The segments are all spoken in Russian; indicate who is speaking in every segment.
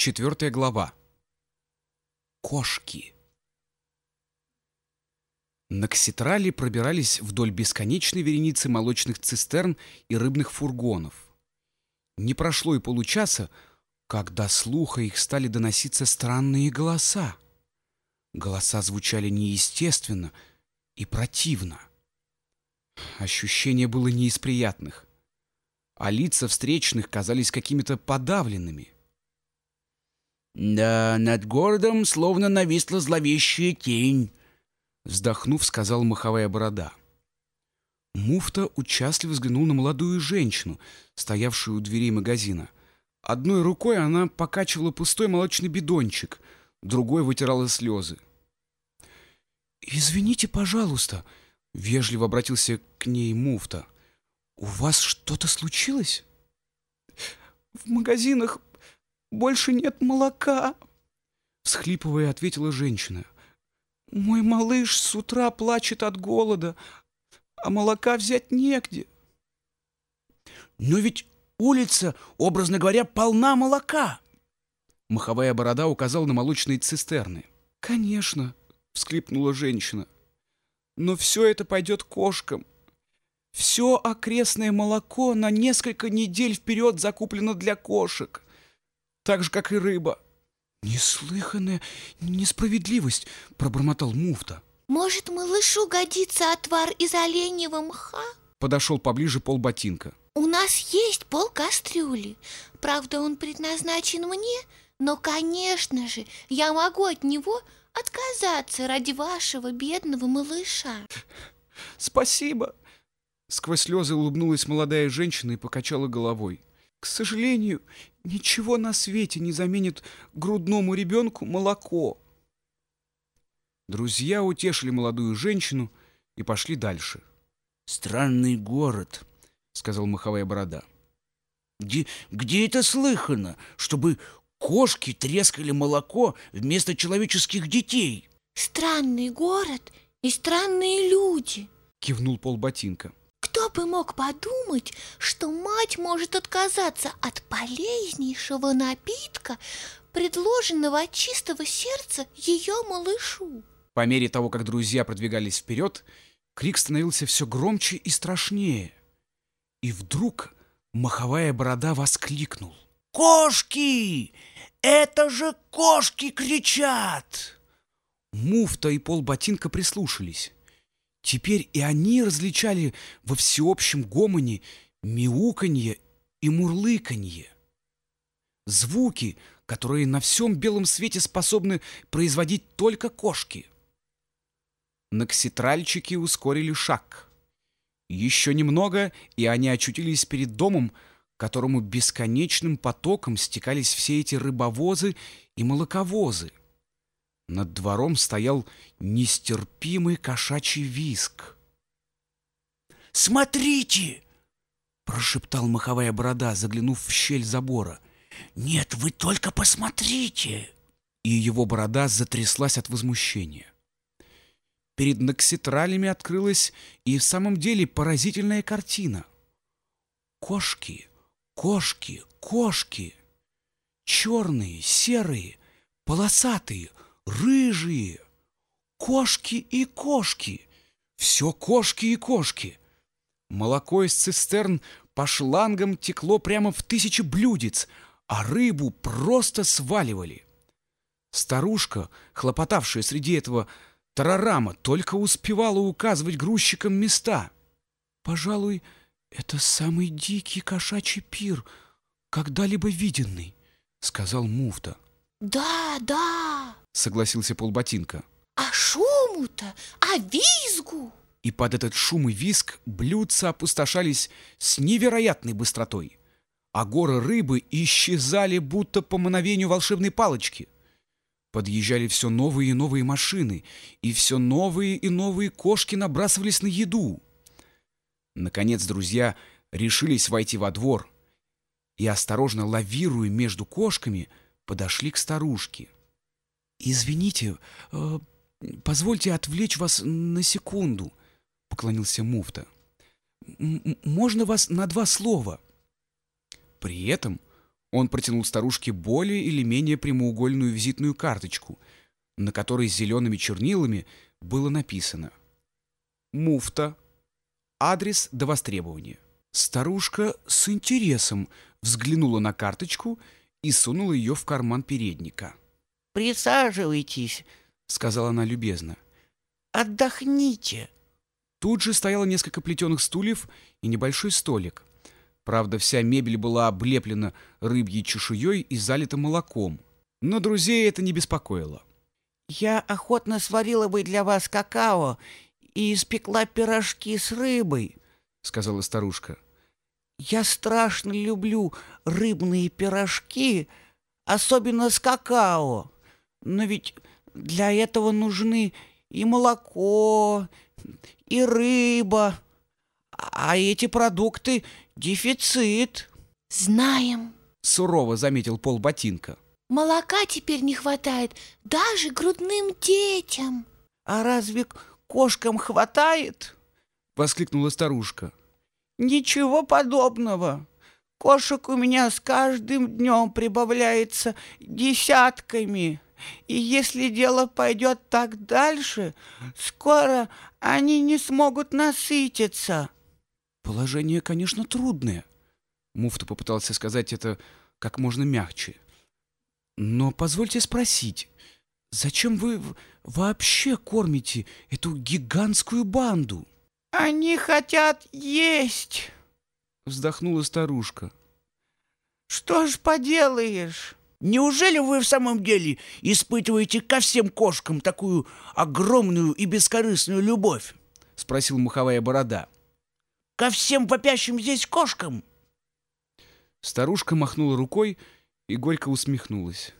Speaker 1: Четвертая глава. Кошки. На Кситрале пробирались вдоль бесконечной вереницы молочных цистерн и рыбных фургонов. Не прошло и получаса, как до слуха их стали доноситься странные голоса. Голоса звучали неестественно и противно. Ощущение было не из приятных, а лица встречных казались какими-то подавленными.
Speaker 2: «Да, над городом словно нависла зловещая тень», — вздохнув, сказал маховая борода.
Speaker 1: Муфта участливо взглянул на молодую женщину, стоявшую у дверей магазина. Одной рукой она покачивала пустой молочный бидончик, другой вытирала слезы. «Извините, пожалуйста», — вежливо обратился к ней Муфта. «У вас что-то случилось?» «В магазинах больше нет молока», — всхлипывая, ответила женщина. «Мой малыш с утра плачет от голода, а молока взять негде».
Speaker 2: «Но ведь улица, образно говоря, полна молока!»
Speaker 1: Маховая борода указал на молочные цистерны. «Конечно», — всклипнула женщина. «Но все это пойдет кошкам. Все окрестное молоко на несколько недель вперед закуплено для кошек так же, как и рыба. Неслыханная несправедливость, пробормотал муфта.
Speaker 3: Может, малышу годится отвар из оленьего мха?
Speaker 1: Подошел поближе полботинка.
Speaker 3: У нас есть пол кастрюли. Правда, он предназначен мне, но, конечно же, я могу от него отказаться ради вашего бедного малыша.
Speaker 1: Спасибо. Сквозь слезы улыбнулась молодая женщина и покачала головой. К сожалению, ничего на свете не заменит грудному ребенку молоко. Друзья утешили молодую женщину и пошли дальше.
Speaker 2: «Странный город», — сказал маховая борода. «Где, где это слыхано, чтобы кошки трескали молоко вместо человеческих детей?»
Speaker 3: «Странный город и странные люди», —
Speaker 1: кивнул полботинка.
Speaker 3: Бы мог подумать, что мать может отказаться от полезнейшего напитка, предложенного от чистого сердца ее малышу?
Speaker 1: По мере того, как друзья продвигались вперед, крик становился все громче и страшнее. И вдруг маховая борода воскликнул.
Speaker 2: «Кошки! Это же кошки кричат!»
Speaker 1: Муфта и полботинка прислушались. Теперь и они различали во всеобщем гомоне мяуканье и мурлыканье. Звуки, которые на всем белом свете способны производить только кошки. Накситральчики ускорили шаг. Еще немного, и они очутились перед домом, к которому бесконечным потоком стекались все эти рыбовозы и молоковозы. Над двором стоял нестерпимый кошачий виск.
Speaker 2: «Смотрите!» — прошептал маховая борода, заглянув в щель забора. «Нет, вы только посмотрите!»
Speaker 1: И его борода затряслась от возмущения. Перед нокситралями открылась и в самом деле поразительная картина. Кошки, кошки, кошки! Черные, серые, полосатые — рыжие. Кошки и кошки. Все кошки и кошки. Молоко из цистерн по шлангам текло прямо в тысячи блюдец, а рыбу просто сваливали. Старушка, хлопотавшая среди этого тарарама, только успевала указывать грузчикам места. Пожалуй, это самый дикий кошачий пир, когда-либо виденный, сказал муфта.
Speaker 3: Да, да,
Speaker 1: согласился полботинка.
Speaker 3: А шуму-то, а визгу!
Speaker 1: И под этот шум и визг блюдца опустошались с невероятной быстротой, а горы рыбы исчезали будто по мановению волшебной палочки. Подъезжали все новые и новые машины, и все новые и новые кошки набрасывались на еду. Наконец друзья решились войти во двор и, осторожно лавируя между кошками, подошли к старушке. «Извините, э, позвольте отвлечь вас на секунду», — поклонился муфта. «Можно вас на два слова?» При этом Он протянул старушке более или менее прямоугольную визитную карточку, на которой зелеными чернилами было написано «Муфта. Адрес до востребования». Старушка с интересом взглянула на карточку и сунула ее в карман передника.
Speaker 2: «Присаживайтесь», — сказала она любезно. «Отдохните».
Speaker 1: Тут же стояло несколько плетеных стульев и небольшой столик. Правда, вся мебель была облеплена рыбьей чешуей и залита молоком. Но друзей это не беспокоило.
Speaker 2: «Я охотно сварила бы для вас какао и испекла пирожки с рыбой», — сказала старушка. «Я страшно люблю рыбные пирожки, особенно с какао. Но ведь для этого нужны и молоко, и рыба, а эти продукты — дефицит».
Speaker 3: Знаем.
Speaker 1: Сурово заметил Пол Ботинка.
Speaker 3: Молока теперь не хватает даже грудным детям.
Speaker 2: «А разве кошкам хватает?»
Speaker 1: — воскликнула старушка.
Speaker 2: «Ничего подобного. Кошек у меня с каждым днем прибавляется десятками. И если дело пойдет так дальше, скоро они не смогут насытиться».
Speaker 1: Положение, конечно, трудное. Муфта попытался сказать это как можно мягче. Но позвольте спросить, зачем вы вообще кормите эту гигантскую банду?
Speaker 2: Они хотят есть,
Speaker 1: вздохнула старушка.
Speaker 2: Что ж поделаешь? Неужели вы в самом деле испытываете ко всем кошкам такую огромную и бескорыстную любовь? Спросил муховая борода. Ко всем вопящим здесь кошкам?
Speaker 1: Старушка махнула рукой и горько усмехнулась.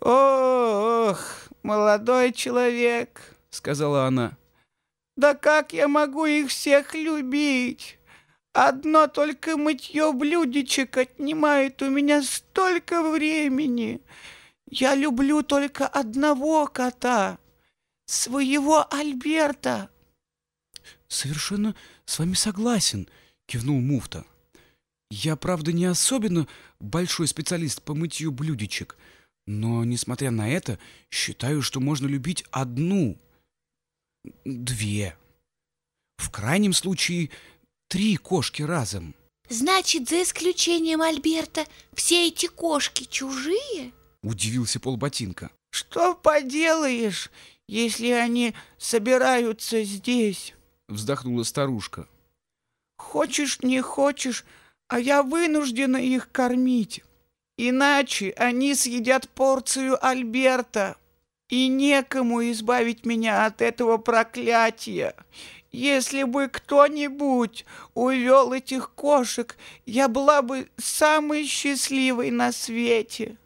Speaker 2: «Ох, молодой человек!» — сказала она. «Да как я могу их всех любить? Одно только мытье блюдечек отнимает у меня столько времени. Я люблю только одного кота, своего Альберта».
Speaker 1: «Совершенно с вами согласен», — кивнул муфта. «Я, правда, не особенно большой специалист по мытью блюдечек, но, несмотря на это, считаю, что можно любить одну, две, в крайнем случае три кошки разом.
Speaker 3: Значит, за исключением Альберта, все эти кошки чужие?
Speaker 1: Удивился полботинка.
Speaker 2: Что поделаешь, если они собираются здесь?
Speaker 1: Вздохнула старушка.
Speaker 2: Хочешь, не хочешь, а я вынуждена их кормить. Иначе они съедят порцию Альберта, и некому избавить меня от этого проклятия. Если бы кто-нибудь увел этих кошек, я была бы самой счастливой на свете.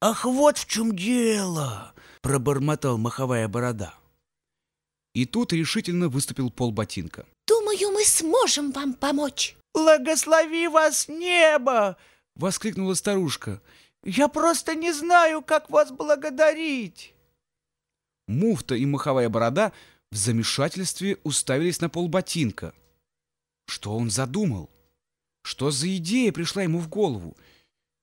Speaker 4: Ах, вот в чем дело, пробормотал маховая борода.
Speaker 1: И тут решительно выступил Пол Ботинка.
Speaker 3: Думаю, мы сможем вам помочь.
Speaker 2: Благослови вас небо!
Speaker 1: — воскликнула старушка.
Speaker 2: «Я просто не знаю, как вас благодарить!»
Speaker 1: Муфта и маховая борода в замешательстве уставились на полботинка. Что он задумал? Что за идея пришла ему в голову?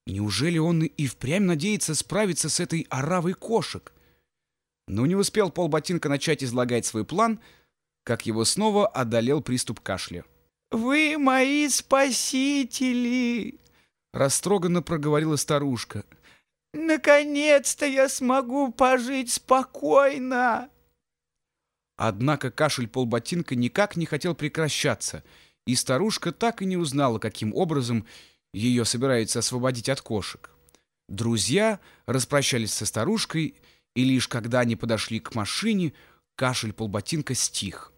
Speaker 1: Неужели он и впрямь надеется справиться с этой оравой кошек? Но не успел полботинка начать излагать свой план, как его снова одолел приступ кашля.
Speaker 2: «Вы мои спасители!»
Speaker 1: Растроганно проговорила старушка.
Speaker 2: «Наконец-то я смогу пожить спокойно!»
Speaker 1: Однако кашель полботинка никак не хотел прекращаться, и старушка так и не узнала, каким образом ее собираются освободить от кошек. Друзья распрощались со старушкой, и лишь когда они подошли к машине, кашель полботинка стих.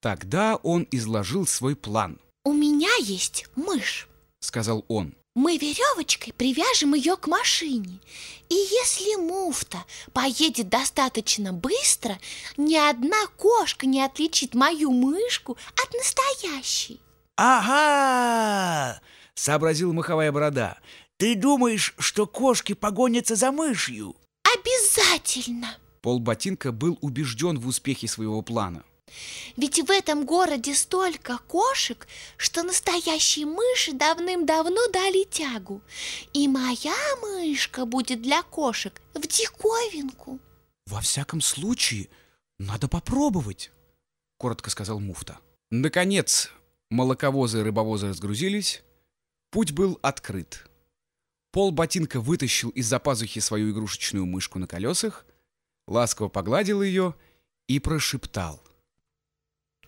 Speaker 1: Тогда он изложил свой план.
Speaker 3: «У меня есть мышь», —
Speaker 1: сказал он.
Speaker 3: Мы веревочкой привяжем ее к машине. И если муфта поедет достаточно быстро, ни одна кошка не отличит мою мышку от настоящей.
Speaker 4: «Ага!» — сообразил маховая борода. «Ты думаешь, что кошки погонятся за мышью?»
Speaker 3: «Обязательно!»
Speaker 1: Пол Ботинка был убежден в успехе своего плана.
Speaker 3: Ведь в этом городе столько кошек, что настоящие мыши давным-давно дали тягу. И моя мышка будет для кошек в диковинку.
Speaker 1: Во всяком случае, надо попробовать, коротко сказал муфта. Наконец, молоковозы и рыбовозы разгрузились. Путь был открыт. Пол ботинка вытащил из-за пазухи свою игрушечную мышку на колесах, ласково погладил ее и прошептал.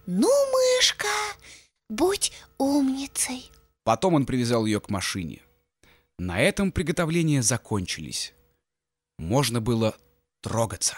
Speaker 3: «Ну, мышка, будь умницей!»
Speaker 1: Потом он привязал ее к машине. На этом приготовления закончились. Можно было трогаться.